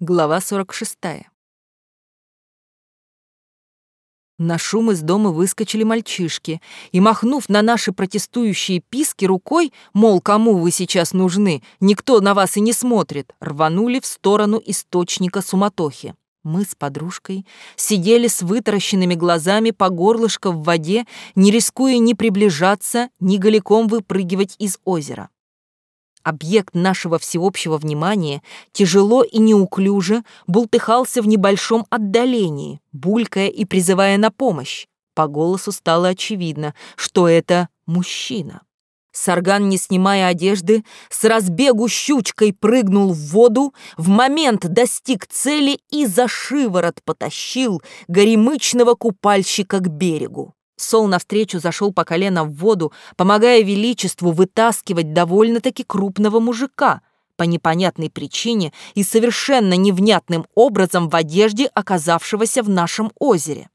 Глава 46. На шум из дома выскочили мальчишки и, махнув на наши протестующие писки рукой, мол, кому вы сейчас нужны, никто на вас и не смотрит, рванули в сторону источника суматохи. Мы с подружкой сидели с вытаращенными глазами по горлышко в воде, не рискуя ни приближаться, ни голиком выпрыгивать из озера. Объект нашего всеобщего внимания тяжело и неуклюже бултыхался в небольшом отдалении, булькая и призывая на помощь. По голосу стало очевидно, что это мужчина. Сарган, не снимая одежды, с разбегу щучкой прыгнул в воду, в момент достиг цели и за шиворот потащил горемычного купальщика к берегу. Сол навстречу зашел по колено в воду, помогая Величеству вытаскивать довольно-таки крупного мужика по непонятной причине и совершенно невнятным образом в одежде, оказавшегося в нашем озере.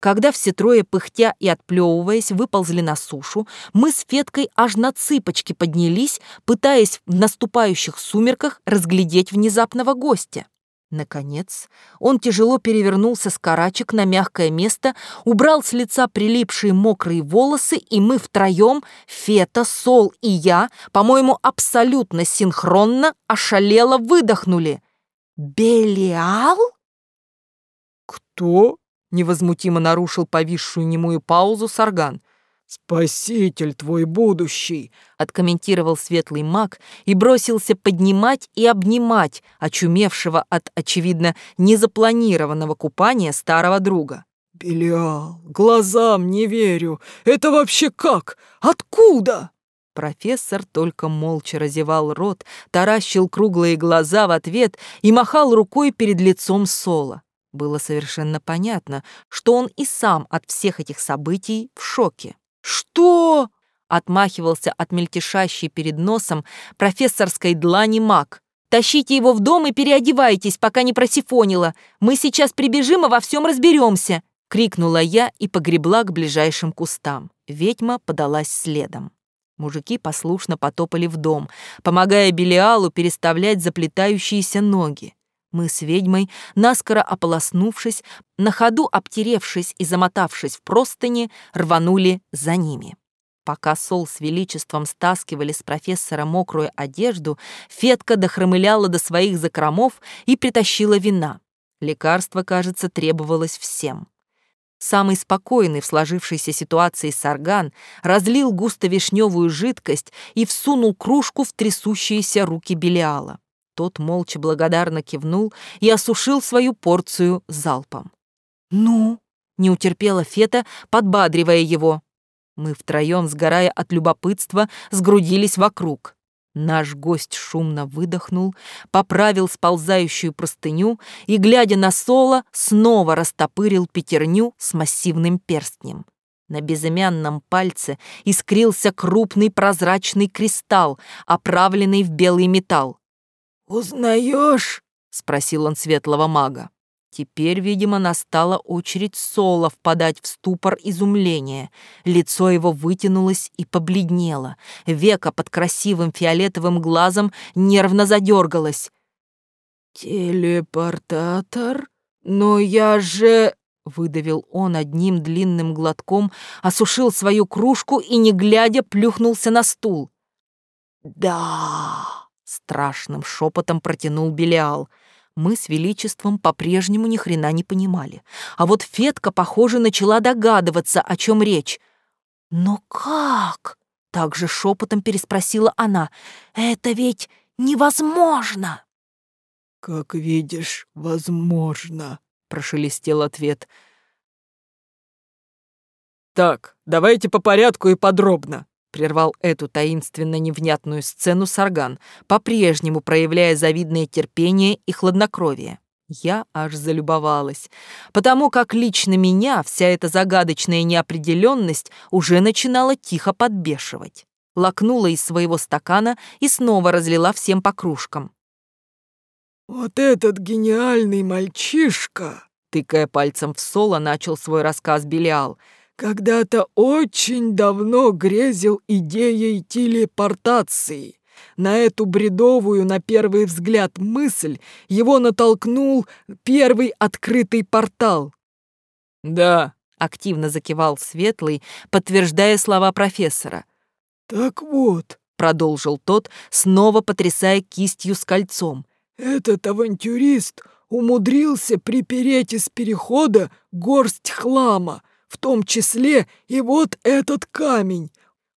Когда все трое, пыхтя и отплевываясь, выползли на сушу, мы с Феткой аж на цыпочки поднялись, пытаясь в наступающих сумерках разглядеть внезапного гостя. Наконец, он тяжело перевернулся с карачек на мягкое место, убрал с лица прилипшие мокрые волосы, и мы втроем, Фета, Сол и я, по-моему, абсолютно синхронно, ошалело выдохнули. «Белиал?» «Кто?» — невозмутимо нарушил повисшую немую паузу Сарган. «Спаситель твой будущий!» — откомментировал светлый маг и бросился поднимать и обнимать очумевшего от, очевидно, незапланированного купания старого друга. «Белиал, глазам не верю! Это вообще как? Откуда?» Профессор только молча разевал рот, таращил круглые глаза в ответ и махал рукой перед лицом Сола. Было совершенно понятно, что он и сам от всех этих событий в шоке. «Что?» — отмахивался от мельтешащей перед носом профессорской длани маг. «Тащите его в дом и переодевайтесь, пока не просифонило. Мы сейчас прибежим и во всем разберемся!» — крикнула я и погребла к ближайшим кустам. Ведьма подалась следом. Мужики послушно потопали в дом, помогая Белиалу переставлять заплетающиеся ноги. Мы с ведьмой, наскоро ополоснувшись, на ходу обтеревшись и замотавшись в простыни, рванули за ними. Пока Сол с Величеством стаскивали с профессора мокрую одежду, Фетка дохромыляла до своих закромов и притащила вина. Лекарство, кажется, требовалось всем. Самый спокойный в сложившейся ситуации сарган разлил густо-вишневую жидкость и всунул кружку в трясущиеся руки Белиала. Тот молча благодарно кивнул и осушил свою порцию залпом. «Ну?» — не утерпела Фета, подбадривая его. Мы втроем, сгорая от любопытства, сгрудились вокруг. Наш гость шумно выдохнул, поправил сползающую простыню и, глядя на Соло, снова растопырил пятерню с массивным перстнем. На безымянном пальце искрился крупный прозрачный кристалл, оправленный в белый металл. «Узнаешь?» — спросил он светлого мага. Теперь, видимо, настала очередь Соло впадать в ступор изумления. Лицо его вытянулось и побледнело. Века под красивым фиолетовым глазом нервно задергалось. «Телепортатор? Но я же...» — выдавил он одним длинным глотком, осушил свою кружку и, не глядя, плюхнулся на стул. «Да...» Страшным шепотом протянул Белиал. Мы с Величеством по-прежнему ни хрена не понимали. А вот Фетка, похоже, начала догадываться, о чем речь. «Но как?» — также шепотом переспросила она. «Это ведь невозможно!» «Как видишь, возможно», — прошелестел ответ. «Так, давайте по порядку и подробно. Прервал эту таинственно невнятную сцену Сарган, по-прежнему проявляя завидное терпение и хладнокровие. Я аж залюбовалась, потому как лично меня вся эта загадочная неопределенность уже начинала тихо подбешивать. Лакнула из своего стакана и снова разлила всем по кружкам. «Вот этот гениальный мальчишка!» Тыкая пальцем в соло, начал свой рассказ Белиал — когда-то очень давно грезил идеей телепортации На эту бредовую, на первый взгляд, мысль его натолкнул первый открытый портал. «Да», — активно закивал Светлый, подтверждая слова профессора. «Так вот», — продолжил тот, снова потрясая кистью с кольцом. «Этот авантюрист умудрился припереть из перехода горсть хлама, в том числе и вот этот камень.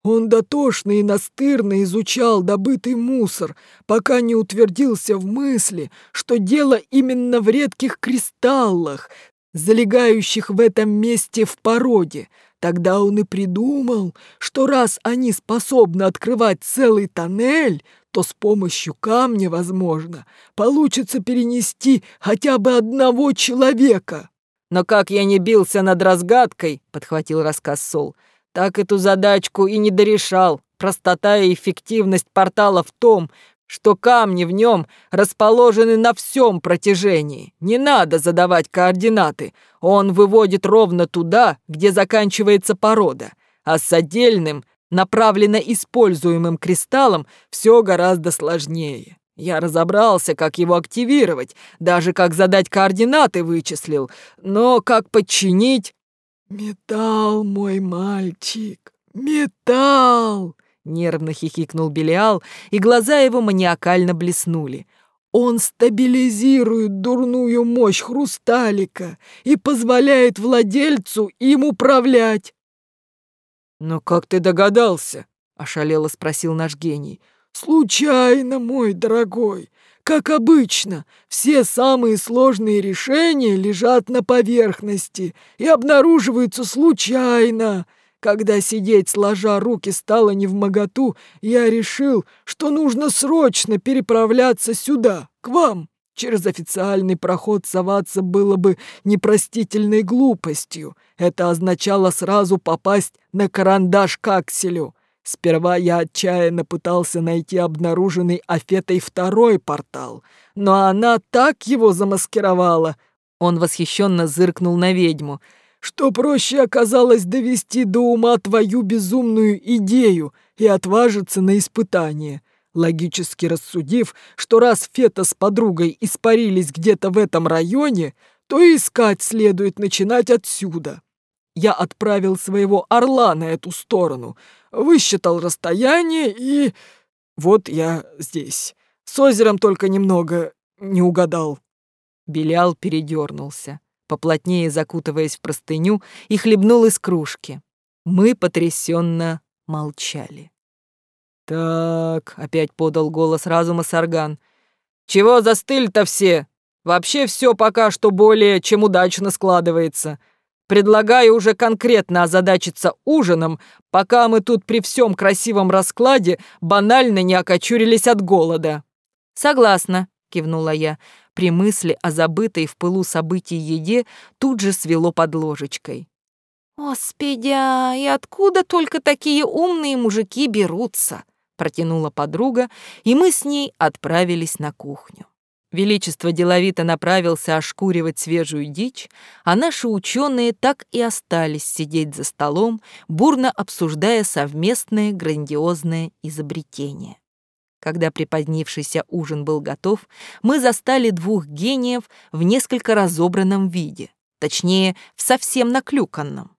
Он дотошно и настырно изучал добытый мусор, пока не утвердился в мысли, что дело именно в редких кристаллах, залегающих в этом месте в породе. Тогда он и придумал, что раз они способны открывать целый тоннель, то с помощью камня, возможно, получится перенести хотя бы одного человека. «Но как я не бился над разгадкой», — подхватил рассказ Сол, «так эту задачку и не дорешал. Простота и эффективность портала в том, что камни в нем расположены на всем протяжении. Не надо задавать координаты. Он выводит ровно туда, где заканчивается порода. А с отдельным, направленно используемым кристаллом все гораздо сложнее. Я разобрался, как его активировать, даже как задать координаты вычислил, но как подчинить... «Металл, мой мальчик, металл!» Нервно хихикнул Белиал, и глаза его маниакально блеснули. «Он стабилизирует дурную мощь хрусталика и позволяет владельцу им управлять!» «Но как ты догадался?» — ошалело спросил наш гений. «Случайно, мой дорогой. Как обычно, все самые сложные решения лежат на поверхности и обнаруживаются случайно. Когда сидеть сложа руки стало не в моготу, я решил, что нужно срочно переправляться сюда, к вам. Через официальный проход соваться было бы непростительной глупостью. Это означало сразу попасть на карандаш к акселю. Сперва я отчаянно пытался найти обнаруженный Афетой второй портал, но она так его замаскировала. Он восхищенно зыркнул на ведьму — что проще оказалось довести до ума твою безумную идею и отважиться на испытание, логически рассудив, что раз Фета с подругой испарились где-то в этом районе, то искать следует начинать отсюда. Я отправил своего орла на эту сторону, высчитал расстояние и... Вот я здесь. С озером только немного не угадал. Белял передернулся поплотнее закутываясь в простыню, и хлебнул из кружки. Мы потрясенно молчали. «Так», — опять подал голос разума Сарган, — «чего застыли-то все? Вообще все пока что более чем удачно складывается. Предлагаю уже конкретно озадачиться ужином, пока мы тут при всем красивом раскладе банально не окочурились от голода». «Согласна», — кивнула я. При мысли о забытой в пылу событий еде тут же свело под ложечкой. «Господи, а и откуда только такие умные мужики берутся?» протянула подруга, и мы с ней отправились на кухню. Величество деловито направился ошкуривать свежую дичь, а наши ученые так и остались сидеть за столом, бурно обсуждая совместное грандиозное изобретение. Когда припозднившийся ужин был готов, мы застали двух гениев в несколько разобранном виде, точнее, в совсем наклюканном.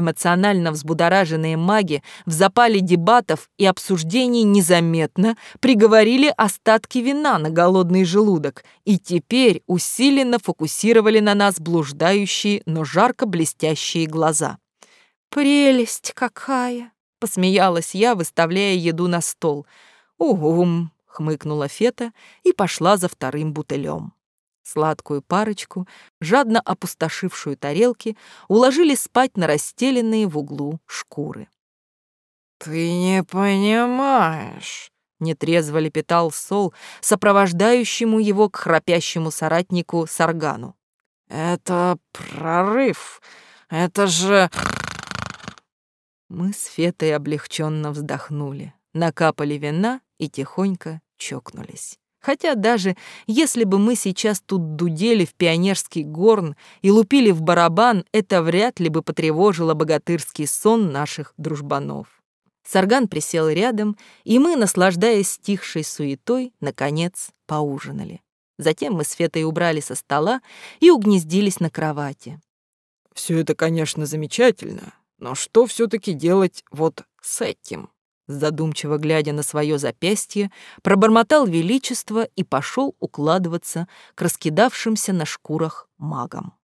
Эмоционально взбудораженные маги в запале дебатов и обсуждений незаметно приговорили остатки вина на голодный желудок и теперь усиленно фокусировали на нас блуждающие, но жарко блестящие глаза. «Прелесть какая!» — посмеялась я, выставляя еду на стол — «Угум!» — хмыкнула Фета и пошла за вторым бутылем. Сладкую парочку, жадно опустошившую тарелки, уложили спать на расстеленные в углу шкуры. «Ты не понимаешь», — нетрезво лепетал Сол, сопровождающему его к храпящему соратнику Саргану. «Это прорыв. Это же...» Мы с Фетой облегченно вздохнули, накапали вина и тихонько чокнулись. Хотя даже если бы мы сейчас тут дудели в пионерский горн и лупили в барабан, это вряд ли бы потревожило богатырский сон наших дружбанов. Сарган присел рядом, и мы, наслаждаясь стихшей суетой, наконец поужинали. Затем мы с Фетой убрали со стола и угнездились на кровати. Все это, конечно, замечательно, но что все таки делать вот с этим?» Задумчиво глядя на свое запястье, пробормотал величество и пошел укладываться к раскидавшимся на шкурах магам.